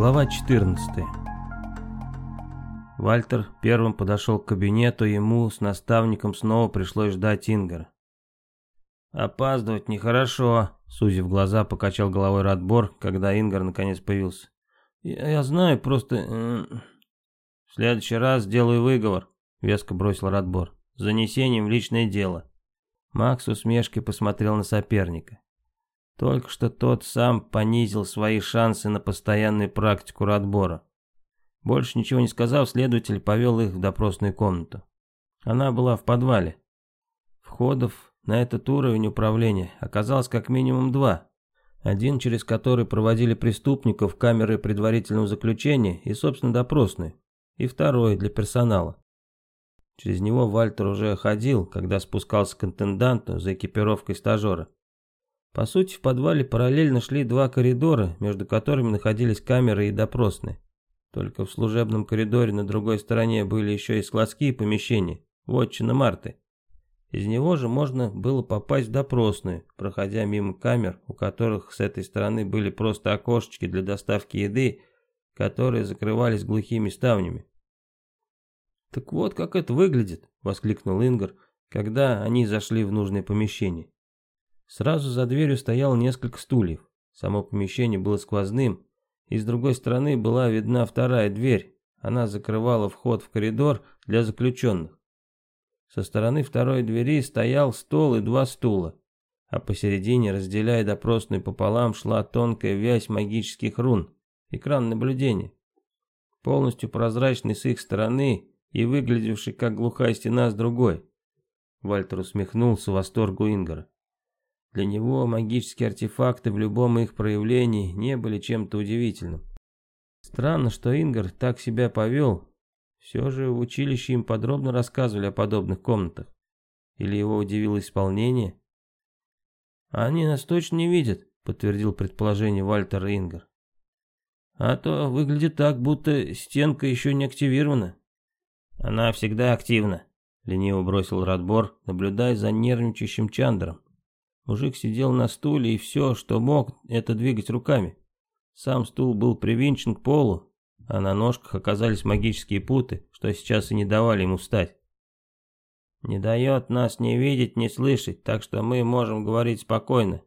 Глава 14 Вальтер первым подошел к кабинету, ему с наставником снова пришлось ждать Ингара. «Опаздывать нехорошо», — сузив глаза, покачал головой Радбор, когда Ингар наконец появился. «Я, я знаю, просто...» э, «В следующий раз сделаю выговор», — веско бросил Радбор, — «с занесением в личное дело». Макс усмешкой посмотрел на соперника. Только что тот сам понизил свои шансы на постоянную практику отбора. Больше ничего не сказав, следователь повел их в допросную комнату. Она была в подвале. Входов на этот уровень управления оказалось как минимум два. Один, через который проводили преступников камеры предварительного заключения и, собственно, допросные. И второй для персонала. Через него Вальтер уже ходил, когда спускался к интенданту за экипировкой стажера. По сути, в подвале параллельно шли два коридора, между которыми находились камеры и допросные. Только в служебном коридоре на другой стороне были еще и складские помещения, вотчина Марты. Из него же можно было попасть в допросную, проходя мимо камер, у которых с этой стороны были просто окошечки для доставки еды, которые закрывались глухими ставнями. «Так вот как это выглядит», — воскликнул Ингар, когда они зашли в нужное помещение. Сразу за дверью стояло несколько стульев. Само помещение было сквозным, и с другой стороны была видна вторая дверь. Она закрывала вход в коридор для заключенных. Со стороны второй двери стоял стол и два стула, а посередине, разделяя допросную пополам, шла тонкая вязь магических рун, экран наблюдения. Полностью прозрачный с их стороны и выглядевший как глухая стена с другой. Вальтер усмехнулся восторгу Ингара. Для него магические артефакты в любом их проявлении не были чем-то удивительным. Странно, что Ингар так себя повел. Все же в училище им подробно рассказывали о подобных комнатах. Или его удивило исполнение? «Они нас точно не видят», — подтвердил предположение Вальтера Ингар. «А то выглядит так, будто стенка еще не активирована». «Она всегда активна», — лениво бросил Радбор, наблюдая за нервничающим Чандером. Мужик сидел на стуле и все, что мог, это двигать руками. Сам стул был привинчен к полу, а на ножках оказались магические путы, что сейчас и не давали ему встать. Не дает нас не видеть, не слышать, так что мы можем говорить спокойно.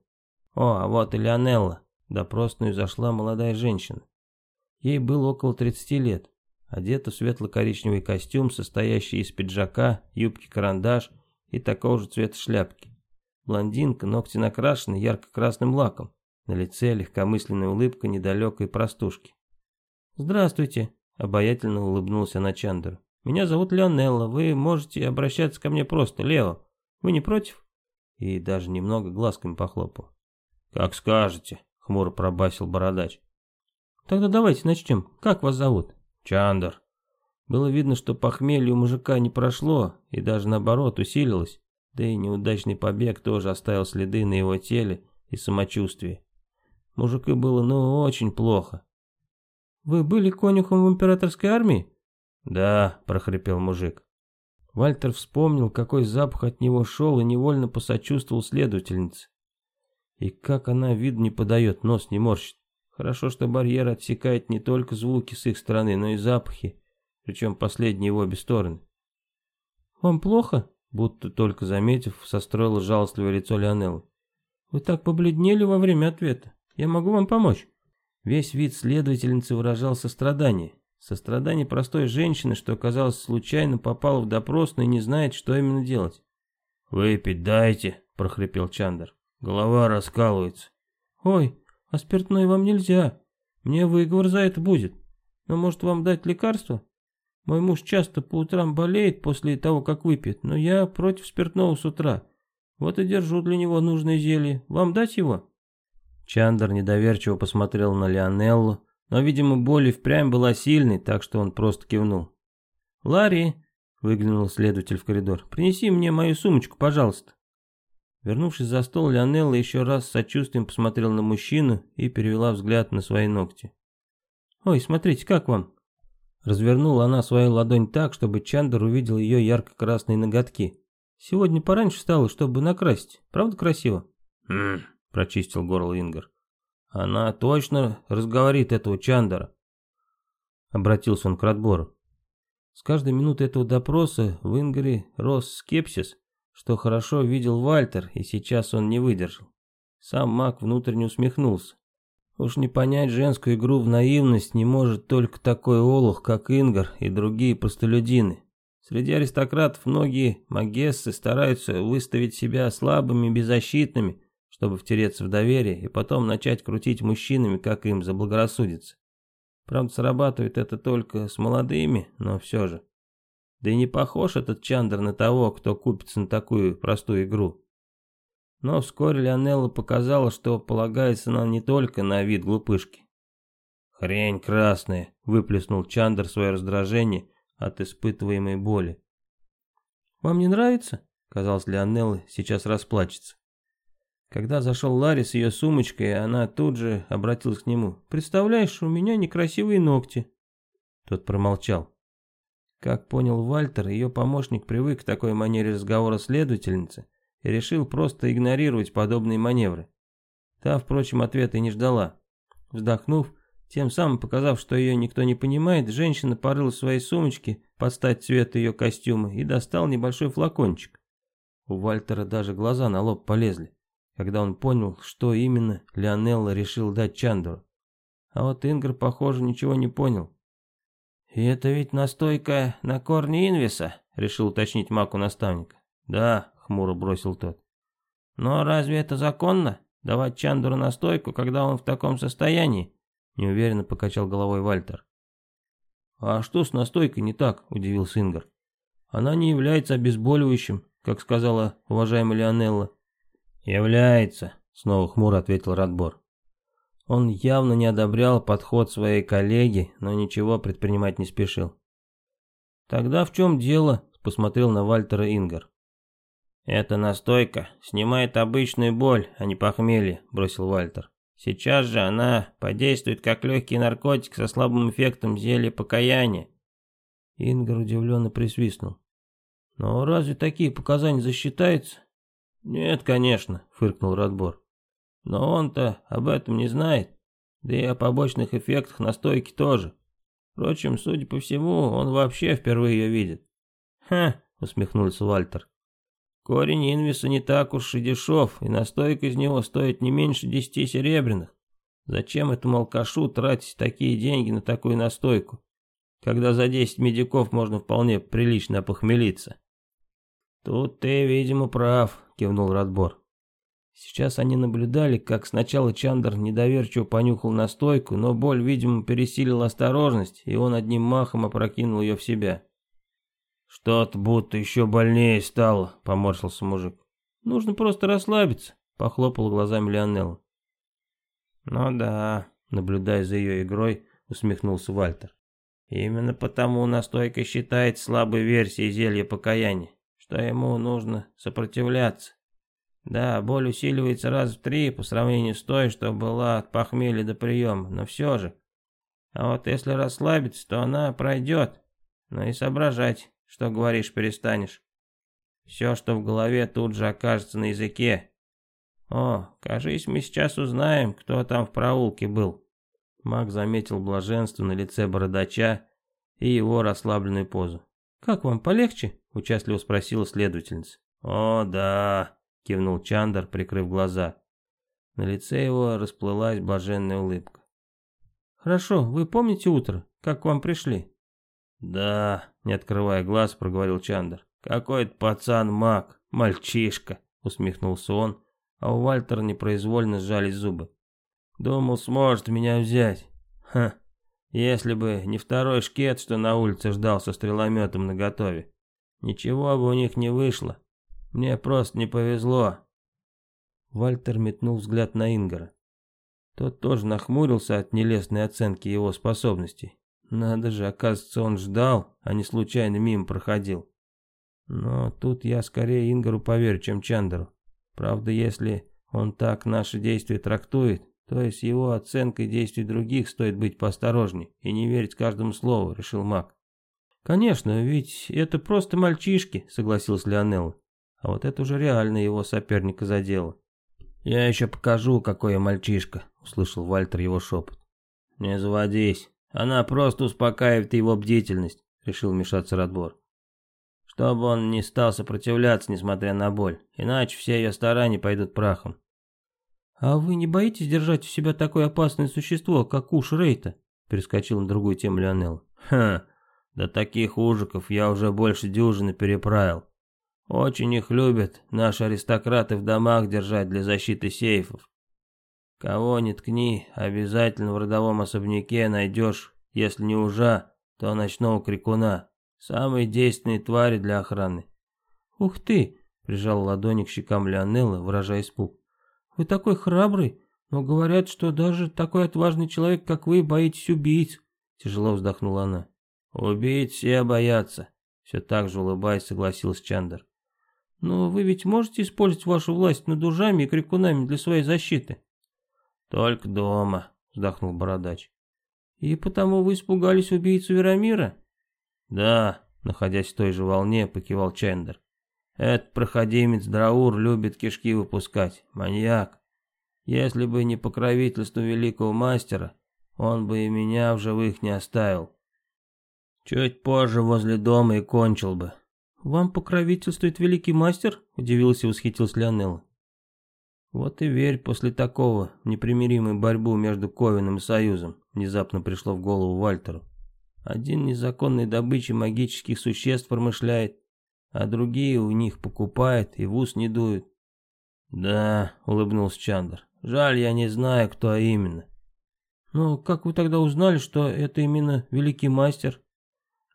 О, а вот и Леонелла. В допросную зашла молодая женщина. Ей было около 30 лет. Одета в светло-коричневый костюм, состоящий из пиджака, юбки-карандаш и такого же цвета шляпки. Блондинка, ногти накрашены ярко-красным лаком. На лице легкомысленная улыбка недалекой простушки. «Здравствуйте», — обаятельно улыбнулся она Чандеру. «Меня зовут Леонелла, вы можете обращаться ко мне просто, Лео. Вы не против?» И даже немного глазками похлопал. «Как скажете», — хмуро пробасил бородач. «Тогда давайте начнем. Как вас зовут?» «Чандер». Было видно, что похмелье у мужика не прошло, и даже наоборот усилилось. Да и неудачный побег тоже оставил следы на его теле и самочувствии. Мужику было ну очень плохо. «Вы были конюхом в императорской армии?» «Да», — прохрипел мужик. Вальтер вспомнил, какой запах от него шел и невольно посочувствовал следовательнице. И как она вид не подает, нос не морщит. Хорошо, что барьер отсекает не только звуки с их стороны, но и запахи, причем последние в обе стороны. «Вам плохо?» Будто только заметив, состроила жалостливое лицо Леонелла. «Вы так побледнели во время ответа. Я могу вам помочь?» Весь вид следовательницы выражал сострадание. Сострадание простой женщины, что, оказалось, случайно попала в допросную и не знает, что именно делать. «Выпить дайте», — прохрипел Чандер. «Голова раскалывается». «Ой, а спиртное вам нельзя. Мне выговор за это будет. Но может вам дать лекарство?» Мой муж часто по утрам болеет после того, как выпьет, но я против спиртного с утра. Вот и держу для него нужное зелье. Вам дать его?» Чандер недоверчиво посмотрел на Лионеллу, но, видимо, боль и впрямь была сильной, так что он просто кивнул. «Ларри!» — выглянул следователь в коридор. «Принеси мне мою сумочку, пожалуйста». Вернувшись за стол, Лионелла еще раз с сочувствием посмотрел на мужчину и перевела взгляд на свои ногти. «Ой, смотрите, как вам?» Развернула она свою ладонь так, чтобы Чандер увидел ее ярко-красные ноготки. «Сегодня пораньше встала, чтобы накрасить. Правда красиво?» «Хм», — прочистил горло Ингар. «Она точно разговорит этого Чандера. обратился он к Радбору. С каждой минутой этого допроса в Ингаре рос скепсис, что хорошо видел Вальтер, и сейчас он не выдержал. Сам маг внутренне усмехнулся. Уж не понять женскую игру в наивность не может только такой олух, как Ингар и другие простолюдины. Среди аристократов многие магессы стараются выставить себя слабыми и беззащитными, чтобы втереться в доверие и потом начать крутить мужчинами, как им заблагорассудится. Правда, срабатывает это только с молодыми, но все же. Да и не похож этот Чандр на того, кто купится на такую простую игру. Но вскоре Леонелла показала, что полагается она не только на вид глупышки. «Хрень красная!» — выплеснул Чандр свое раздражение от испытываемой боли. «Вам не нравится?» — казалось Леонелла, сейчас расплачется. Когда зашел Ларри с ее сумочкой, она тут же обратилась к нему. «Представляешь, у меня некрасивые ногти». Тот промолчал. Как понял Вальтер, ее помощник привык к такой манере разговора следовательницы и решил просто игнорировать подобные маневры. Та, впрочем, ответа не ждала. Вздохнув, тем самым показав, что ее никто не понимает, женщина порыла в своей сумочке под стать цвета ее костюма и достал небольшой флакончик. У Вальтера даже глаза на лоб полезли когда он понял, что именно Леонелло решил дать Чандеру. А вот Ингр, похоже, ничего не понял. «И это ведь настойка на корне инвиса?» — решил уточнить маку наставника. «Да», — хмуро бросил тот. «Но разве это законно? Давать Чандеру настойку, когда он в таком состоянии?» — неуверенно покачал головой Вальтер. «А что с настойкой не так?» — удивился Ингар. «Она не является обезболивающим, как сказала уважаемая Леонелла. «Является», — снова хмуро ответил Радбор. Он явно не одобрял подход своей коллеги, но ничего предпринимать не спешил. «Тогда в чем дело?» — посмотрел на Вальтера Ингар. «Эта настойка снимает обычную боль, а не похмелье», — бросил Вальтер. «Сейчас же она подействует как легкий наркотик со слабым эффектом зелья покаяния». Ингар удивленно присвистнул. «Но разве такие показания засчитаются?» «Нет, конечно», — фыркнул Радбор. «Но он-то об этом не знает, да и о побочных эффектах настойки тоже. Впрочем, судя по всему, он вообще впервые ее видит». «Ха», — усмехнулся Вальтер. «Корень инвиса не так уж и дешев, и настойка из него стоит не меньше десяти серебряных. Зачем этому алкашу тратить такие деньги на такую настойку, когда за десять медиков можно вполне прилично опохмелиться?» «Тут ты, видимо, прав», — кивнул Радбор. Сейчас они наблюдали, как сначала Чандр недоверчиво понюхал настойку, но боль, видимо, пересилила осторожность, и он одним махом опрокинул ее в себя. «Что-то будто еще больнее стало», — поморщился мужик. «Нужно просто расслабиться», — похлопал глазами Леонелла. «Ну да», — наблюдая за ее игрой, усмехнулся Вальтер. «Именно потому настойка считается слабой версией зелья покаяния что ему нужно сопротивляться. Да, боль усиливается раз в три по сравнению с той, что была от похмелья до приема, но все же. А вот если расслабиться, то она пройдет, но и соображать, что говоришь, перестанешь. Все, что в голове, тут же окажется на языке. О, кажись, мы сейчас узнаем, кто там в проулке был. Маг заметил блаженство на лице бородача и его расслабленную позу. «Как вам, полегче?» — участливо спросила следовательница. «О, да», — кивнул Чандр, прикрыв глаза. На лице его расплылась блаженная улыбка. «Хорошо, вы помните утро, как к вам пришли?» «Да», — не открывая глаз, проговорил Чандр. «Какой-то пацан-маг, мальчишка», — усмехнулся он, а у Вальтера непроизвольно сжались зубы. «Думал, сможет меня взять. Ха, если бы не второй шкет, что на улице ждал со стрелометом наготове. Ничего бы у них не вышло. Мне просто не повезло. Вальтер метнул взгляд на Ингара. Тот тоже нахмурился от нелестной оценки его способностей. Надо же, оказывается, он ждал, а не случайно мимо проходил. Но тут я скорее Ингару поверю, чем Чандеру. Правда, если он так наши действия трактует, то есть его оценкой действий других стоит быть поосторожней и не верить каждому слову, решил маг. Конечно, ведь это просто мальчишки, согласился Леонелло. А вот это уже реально его соперника задело. «Я еще покажу, какой я мальчишка», — услышал Вальтер его шепот. «Не заводись», — Она просто успокаивает его бдительность, решил вмешаться Радбор. Чтобы он не стал сопротивляться, несмотря на боль, иначе все ее старания пойдут прахом. «А вы не боитесь держать у себя такое опасное существо, как уж Рейта?» Перескочил на другую тему Леонел. «Ха, да таких ужиков я уже больше дюжины переправил. Очень их любят наши аристократы в домах держать для защиты сейфов. Кого ни ткни, обязательно в родовом особняке найдешь, если не ужа, то ночного крикуна. Самые действенные твари для охраны. «Ух ты!» — прижал ладони к щекам Леонелла, выражая испуг. «Вы такой храбрый, но говорят, что даже такой отважный человек, как вы, боитесь убийц!» Тяжело вздохнула она. «Убить все боятся!» Все так же улыбаясь, согласился Чандер. «Но вы ведь можете использовать вашу власть над ужами и крикунами для своей защиты?» «Только дома», — вздохнул Бородач. «И потому вы испугались убийцу Верамира?» «Да», — находясь в той же волне, покивал Чендер. «Этот проходимец Драур любит кишки выпускать, маньяк. Если бы не покровительство великого мастера, он бы и меня в живых не оставил. Чуть позже возле дома и кончил бы». «Вам покровительствует великий мастер?» — удивился и восхитился Леонелла. Вот и верь после такого непримиримой борьбу между Ковином и Союзом, внезапно пришло в голову Вальтеру. Один незаконной добычей магических существ промышляет, а другие у них покупают и в ус не дуют. Да, улыбнулся Чандр. Жаль, я не знаю, кто именно. Но как вы тогда узнали, что это именно великий мастер?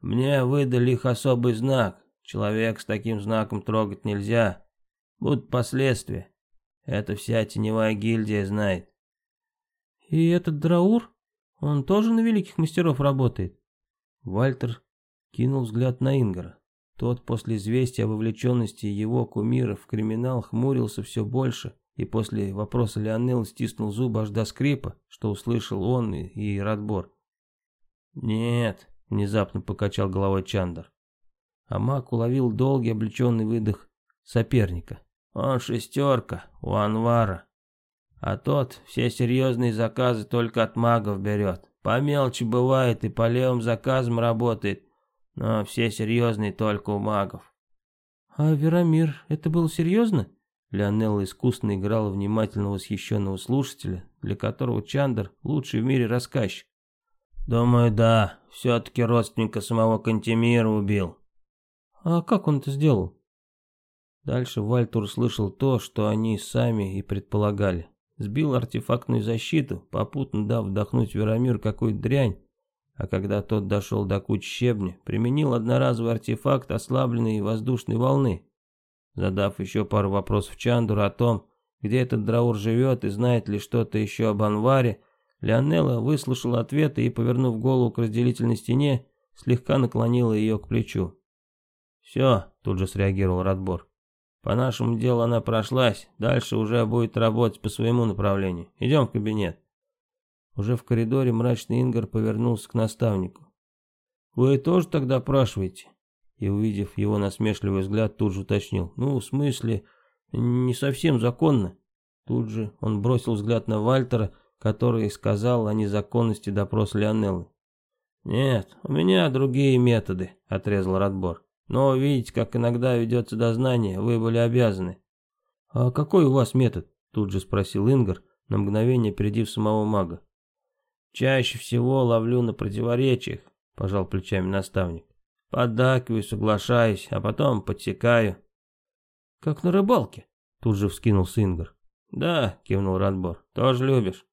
Мне выдали их особый знак. Человек с таким знаком трогать нельзя. Будут последствия. Это вся теневая гильдия знает. И этот Драур? Он тоже на великих мастеров работает? Вальтер кинул взгляд на Ингара. Тот после известия о вовлеченности его кумира в криминал хмурился все больше, и после вопроса Леонел стиснул зубы аж до скрипа, что услышал он и, и Радбор. «Нет», — внезапно покачал головой Чандр. А маг уловил долгий облеченный выдох соперника. Он шестерка у Анвара. А тот все серьезные заказы только от магов берет. По мелочи бывает и по левым заказам работает, но все серьезные только у магов. А Верамир, это было серьезно? Леонелла искусно играла внимательно восхищенного слушателя, для которого Чандр лучший в мире рассказчик. Думаю, да, все-таки родственника самого Кантемира убил. А как он это сделал? Дальше Вальтур услышал то, что они сами и предполагали. Сбил артефактную защиту, попутно дав вдохнуть Веромир какую-то дрянь, а когда тот дошел до кучи щебня, применил одноразовый артефакт ослабленной воздушной волны. Задав еще пару вопросов Чандуру о том, где этот Драур живет и знает ли что-то еще об Анваре, Леонелла выслушала ответы и, повернув голову к разделительной стене, слегка наклонила ее к плечу. «Все», — тут же среагировал Радбор. По нашему делу она прошлась, дальше уже будет работать по своему направлению. Идем в кабинет. Уже в коридоре мрачный Ингар повернулся к наставнику. «Вы тоже тогда опрашиваете?» И, увидев его насмешливый взгляд, тут же уточнил. «Ну, в смысле, не совсем законно». Тут же он бросил взгляд на Вальтера, который сказал о незаконности допроса Леонеллы. «Нет, у меня другие методы», — отрезал Радбор. Но видеть, как иногда ведется дознание, вы были обязаны. А какой у вас метод? Тут же спросил Ингар, на мгновение опередив самого мага. Чаще всего ловлю на противоречиях, пожал плечами наставник. Поддакиваю, соглашаюсь, а потом подсекаю. Как на рыбалке, тут же вскинулся Ингар. Да, кивнул Радбор, тоже любишь?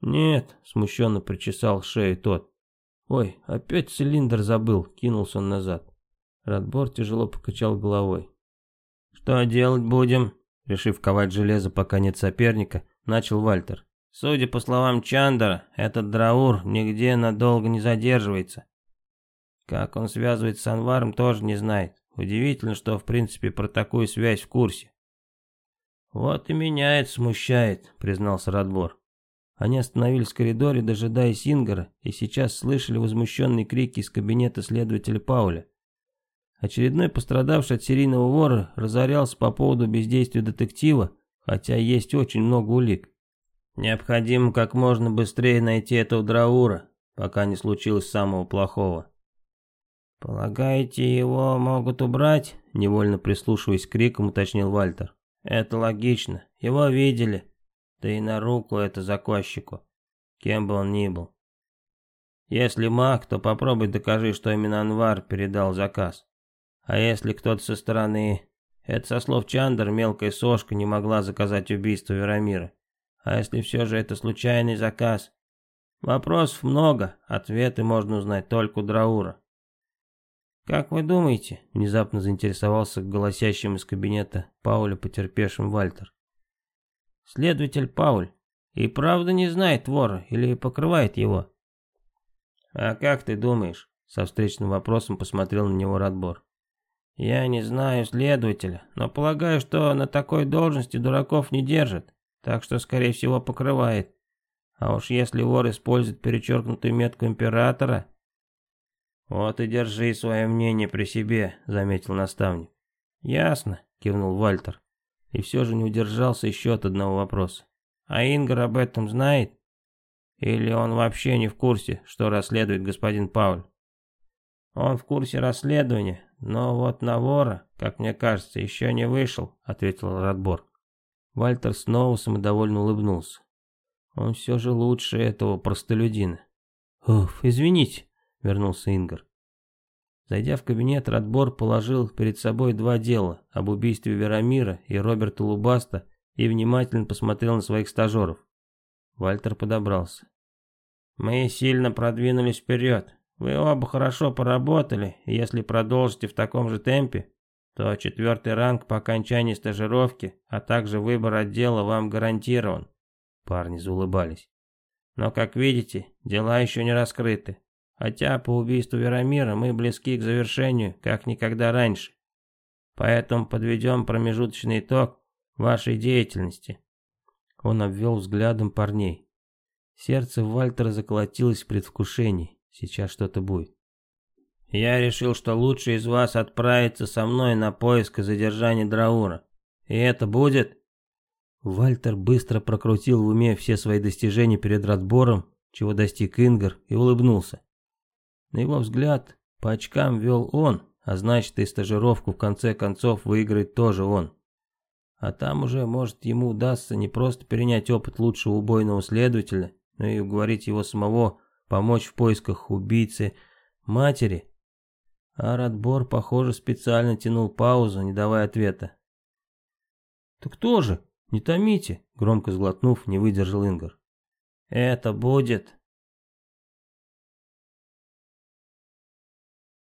Нет, смущенно причесал шею тот. Ой, опять цилиндр забыл, кинулся он назад. Радбор тяжело покачал головой. «Что делать будем?» Решив ковать железо, пока нет соперника, начал Вальтер. «Судя по словам Чандера, этот Драур нигде надолго не задерживается. Как он связывается с Анваром, тоже не знает. Удивительно, что в принципе про такую связь в курсе». «Вот и меня это смущает», — признался Радбор. Они остановились в коридоре, дожидаясь Ингара, и сейчас слышали возмущенные крики из кабинета следователя Пауля. Очередной пострадавший от серийного вора разорялся по поводу бездействия детектива, хотя есть очень много улик. «Необходимо как можно быстрее найти этого Драура», пока не случилось самого плохого. «Полагаете, его могут убрать?» — невольно прислушиваясь к крикам, уточнил Вальтер. «Это логично. Его видели. Да и на руку это заказчику, кем бы он ни был. Если маг, то попробуй докажи, что именно Анвар передал заказ. А если кто-то со стороны... Это со слов Чандер мелкая сошка не могла заказать убийство Верамира. А если все же это случайный заказ? Вопросов много, ответы можно узнать только у Драура. «Как вы думаете?» — внезапно заинтересовался голосящим из кабинета Пауля потерпевшим Вальтер. «Следователь Пауль и правда не знает вора или покрывает его?» «А как ты думаешь?» — со встречным вопросом посмотрел на него Радбор. «Я не знаю следователя, но полагаю, что на такой должности дураков не держат, так что, скорее всего, покрывает. А уж если вор использует перечеркнутую метку императора, «Вот и держи свое мнение при себе», — заметил наставник. «Ясно», — кивнул Вальтер. И все же не удержался еще от одного вопроса. «А Ингар об этом знает? Или он вообще не в курсе, что расследует господин Пауль?» «Он в курсе расследования, но вот на вора, как мне кажется, еще не вышел», — ответил Радбор. Вальтер снова самодовольно улыбнулся. Он все же лучше этого простолюдина. «Уф, извините», вернулся Ингар. Зайдя в кабинет, Радбор положил перед собой два дела об убийстве Верамира и Роберта Лубаста и внимательно посмотрел на своих стажеров. Вальтер подобрался. «Мы сильно продвинулись вперед. Вы оба хорошо поработали, и если продолжите в таком же темпе, то четвертый ранг по окончании стажировки, а также выбор отдела вам гарантирован». Парни заулыбались. «Но, как видите, дела еще не раскрыты. Хотя по убийству Верамира мы близки к завершению, как никогда раньше. Поэтому подведем промежуточный итог вашей деятельности. Он обвел взглядом парней. Сердце Вальтера заколотилось в предвкушении. Сейчас что-то будет. Я решил, что лучше из вас отправиться со мной на поиск и задержание Драура. И это будет... Вальтер быстро прокрутил в уме все свои достижения перед разбором, чего достиг Ингар, и улыбнулся. На его взгляд, по очкам вел он, а значит и стажировку в конце концов выиграет тоже он. А там уже, может, ему удастся не просто перенять опыт лучшего убойного следователя, но и уговорить его самого помочь в поисках убийцы матери. А Радбор, похоже, специально тянул паузу, не давая ответа. «Так кто же? Не томите!» — громко сглотнув, не выдержал Ингар. «Это будет